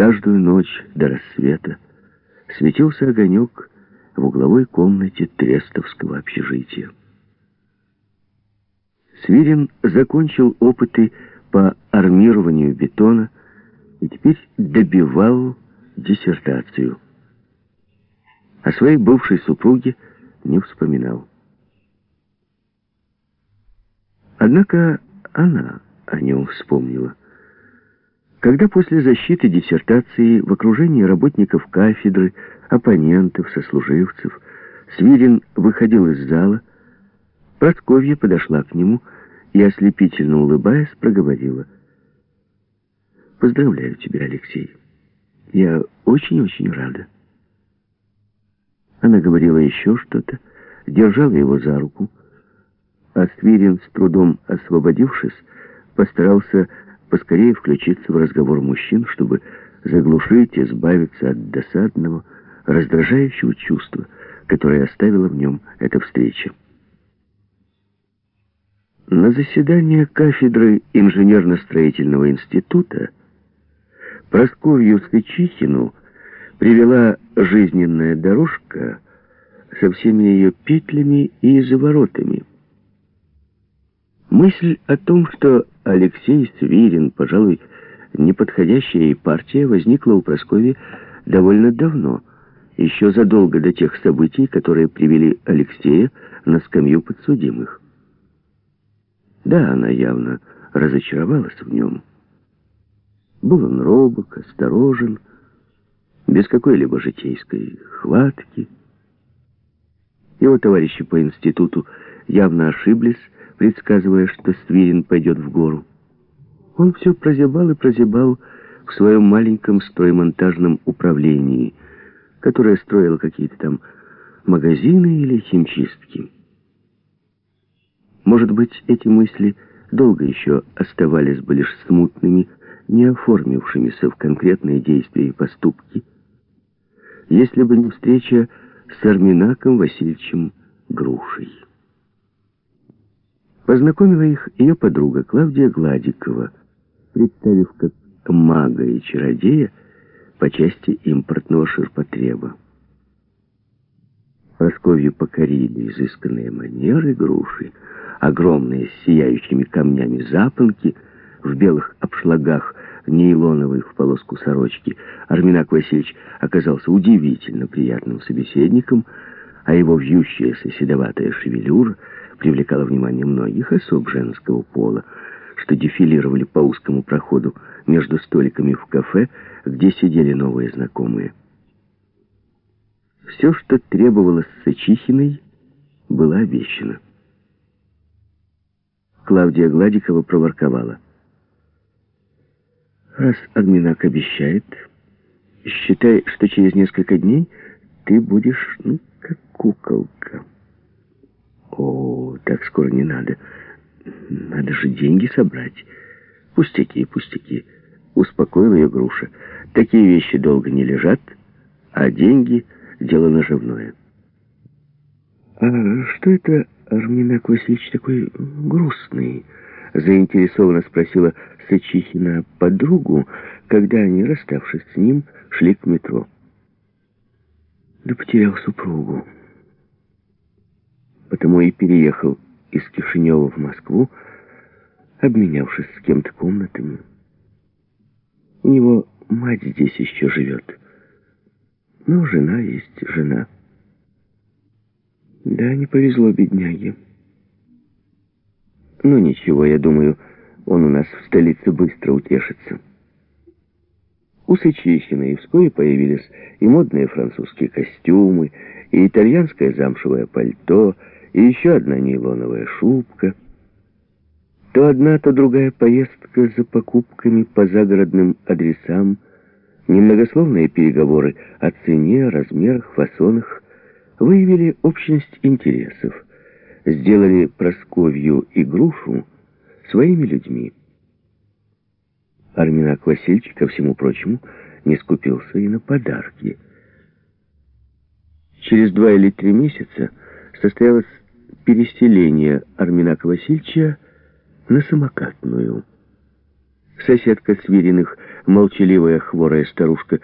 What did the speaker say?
Каждую ночь до рассвета светился огонек в угловой комнате Трестовского общежития. Свирин закончил опыты по армированию бетона и теперь добивал диссертацию. О своей бывшей супруге не вспоминал. Однако она о нем вспомнила. Когда после защиты диссертации в окружении работников кафедры, оппонентов, сослуживцев, Свирин выходил из зала, Просковья подошла к нему и, ослепительно улыбаясь, проговорила. «Поздравляю тебя, Алексей. Я очень-очень рада». Она говорила еще что-то, держала его за руку, а Свирин, с трудом освободившись, постарался поскорее включиться в разговор мужчин, чтобы заглушить, избавиться от досадного, раздражающего чувства, которое оставила в нем эта встреча. На заседание кафедры инженерно-строительного института Просковью Сычихину привела жизненная дорожка со всеми ее петлями и заворотами. Мысль о том, что Алексей Свирин, пожалуй, неподходящая ей партия, возникла у Прасковьи довольно давно, еще задолго до тех событий, которые привели Алексея на скамью подсудимых. Да, она явно разочаровалась в нем. Был он робок, осторожен, без какой-либо житейской хватки. Его товарищи по институту явно ошиблись, предсказывая, что Свирин пойдет в гору. Он все прозябал и прозябал в своем маленьком строймонтажном управлении, которое строило какие-то там магазины или химчистки. Может быть, эти мысли долго еще оставались бы лишь смутными, не оформившимися в конкретные действия и поступки, если бы не встреча с Арминаком Васильевичем Грушей. Познакомила их ее подруга Клавдия Гладикова, представив как мага и чародея по части импортного ширпотреба. Просковью покорили изысканные манеры груши, огромные с сияющими камнями запонки, в белых обшлагах нейлоновой в полоску сорочки. Арминак Васильевич оказался удивительно приятным собеседником, а его вьющаяся седоватая шевелюра привлекала внимание многих особ женского пола, что дефилировали по узкому проходу между столиками в кафе, где сидели новые знакомые. Все, что требовалось Сычихиной, было обещано. Клавдия Гладикова проворковала. «Раз Админак обещает, считай, что через несколько дней ты будешь, ну, как куколка». О, так скоро не надо. Надо же деньги собрать. Пустяки, пустяки. Успокоила ее груша. Такие вещи долго не лежат, а деньги — дело наживное. А что это Арминак Васильевич такой грустный? Заинтересованно спросила Сычихина подругу, когда они, расставшись с ним, шли к метро. Да потерял супругу потому и переехал из Кишинева в Москву, обменявшись с кем-то комнатами. У него мать здесь еще живет. Но жена есть жена. Да, не повезло бедняге. Ну ничего, я думаю, он у нас в столице быстро утешится. У Сычихиной вскоре появились и модные французские костюмы, и итальянское замшевое пальто — и еще одна нейлоновая шубка. То одна, то другая поездка за покупками по загородным адресам, немногословные переговоры о цене, размерах, фасонах выявили общность интересов, сделали Просковью и Грушу своими людьми. Арминак Васильевич, ко всему прочему, не скупился и на подарки. Через два или три месяца состоялось переселение Арминака Васильевича на самокатную. Соседка Свириных, молчаливая хворая старушка,